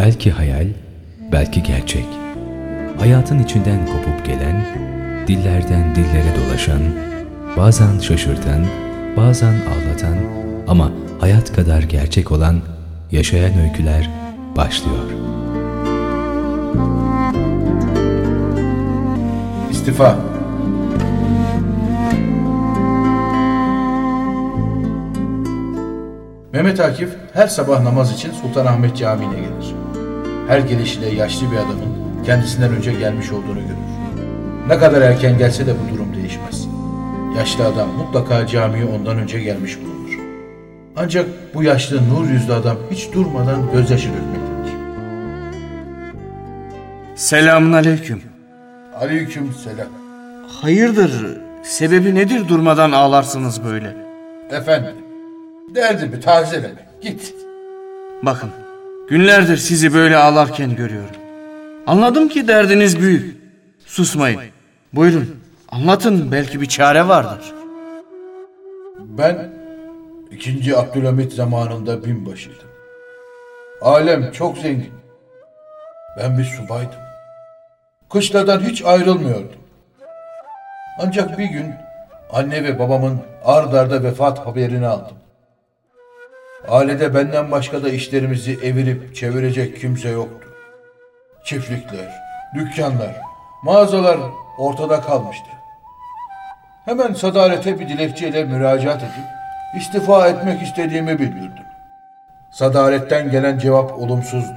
Belki hayal, belki gerçek. Hayatın içinden kopup gelen, dillerden dillere dolaşan, bazen şaşırtan, bazen ağlatan ama hayat kadar gerçek olan yaşayan öyküler başlıyor. İstifa. Mehmet Akif her sabah namaz için Sultanahmet Camii'ne gelir. Her gelişinde yaşlı bir adamın kendisinden önce gelmiş olduğunu görür. Ne kadar erken gelse de bu durum değişmez. Yaşlı adam mutlaka camiye ondan önce gelmiş bulunur. Ancak bu yaşlı nur yüzlü adam hiç durmadan gözyaşı dökmektedir. Selamun aleyküm. Aleyküm selam. Hayırdır? Sebebi nedir durmadan ağlarsınız böyle? Efendim, derdimi tazeleme. Git. Bakın, günlerdir sizi böyle ağlarken görüyorum. Anladım ki derdiniz büyük. Susmayın. Buyurun, anlatın belki bir çare vardır. Ben ikinci Abdülhamit zamanında binbaşıydım. Alem çok zengin. Ben bir subaydım. Kışladan hiç ayrılmıyordum. Ancak bir gün anne ve babamın ard vefat haberini aldım. Ailede benden başka da işlerimizi evirip çevirecek kimse yoktu. Çiftlikler, dükkanlar, mağazalar ortada kalmıştı. Hemen sadarete bir dilekçeyle müracaat edip istifa etmek istediğimi bildirdim. Sadaretten gelen cevap olumsuzdu.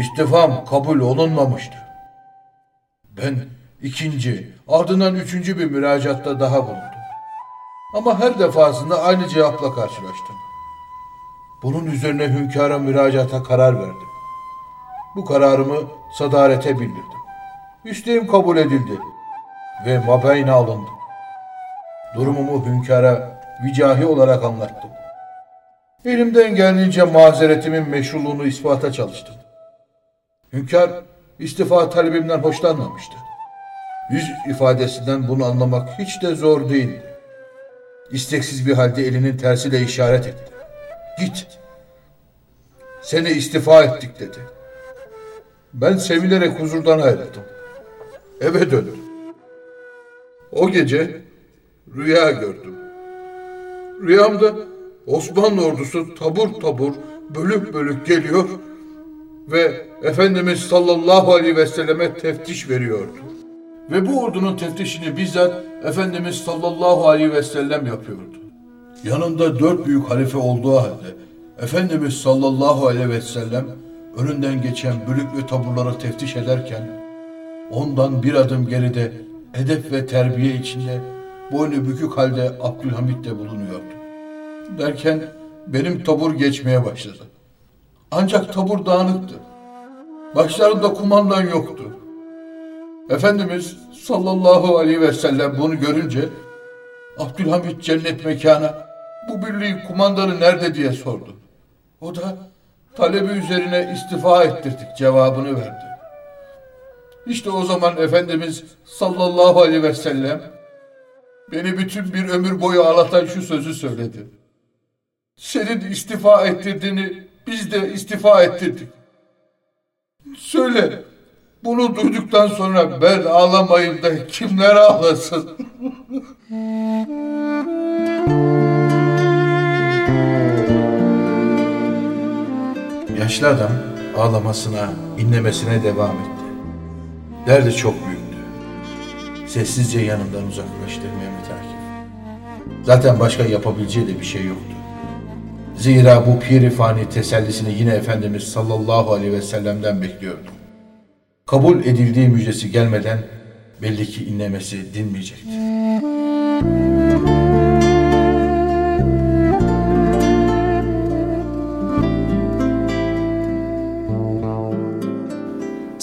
İstifam kabul olunmamıştı. Ben ikinci, ardından üçüncü bir müracaatta daha bulundum. Ama her defasında aynı cevapla karşılaştım. Bunun üzerine hünkâra müracaata karar verdim. Bu kararımı sadarete bildirdim. İsteğim kabul edildi ve mabeyne alındım. Durumumu hünkâra vicahi olarak anlattım. Elimden geldiğince mazeretimin meşruluğunu ispata çalıştım. Hünkâr istifa talebimden hoşlanmamıştı. Yüz ifadesinden bunu anlamak hiç de zor değildi. İsteksiz bir halde elinin tersiyle işaret etti. Git. Seni istifa ettik dedi. Ben sevinerek huzurdan ayrıldım. Eve döndüm. O gece rüya gördüm. Rüyamda Osmanlı ordusu tabur tabur, bölük bölük geliyor ve Efendimiz sallallahu aleyhi ve selleme teftiş veriyordu. Ve bu ordunun teftişini bizzat Efendimiz sallallahu aleyhi ve sellem yapıyordu. Yanında dört büyük halife olduğu halde Efendimiz sallallahu aleyhi ve sellem önünden geçen bölük ve taburları teftiş ederken ondan bir adım geride edep ve terbiye içinde boynu bükük halde Abdülhamit de bulunuyordu. Derken benim tabur geçmeye başladı. Ancak tabur dağınıktı. Başlarında kumandan yoktu. Efendimiz sallallahu aleyhi ve sellem bunu görünce Abdülhamit cennet mekana bu birliğin kumandanı nerede diye sordu. O da talebi üzerine istifa ettirdik cevabını verdi. İşte o zaman Efendimiz sallallahu aleyhi ve sellem beni bütün bir ömür boyu ağlatan şu sözü söyledi. Senin istifa ettirdiğini biz de istifa ettirdik. Söyle, bunu duyduktan sonra ben ağlamayayım da kimler ağlasın? Yaşlı adam ağlamasına, inlemesine devam etti. Derdi çok büyüktü. Sessizce yanından uzaklaştı Mehmet Akif. Zaten başka yapabileceği de bir şey yoktu. Zira bu piri fani tesellisini yine Efendimiz sallallahu aleyhi ve sellem'den bekliyordu. Kabul edildiği müjdesi gelmeden belli ki inlemesi dinmeyecekti.